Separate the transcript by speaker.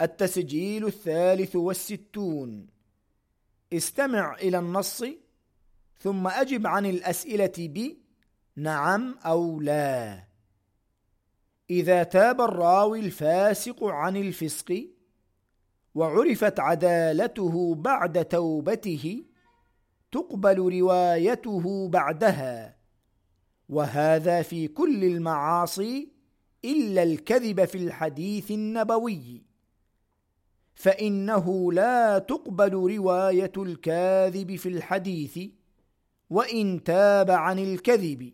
Speaker 1: التسجيل الثالث والستون. استمع إلى النص ثم أجب عن الأسئلة ب نعم أو لا. إذا تاب الراوي الفاسق عن الفسق وعرفت عدالته بعد توبته تقبل روايته بعدها. وهذا في كل المعاصي إلا الكذب في الحديث النبوي. فإنه لا تقبل رواية الكاذب في الحديث وإن تاب عن الكذب.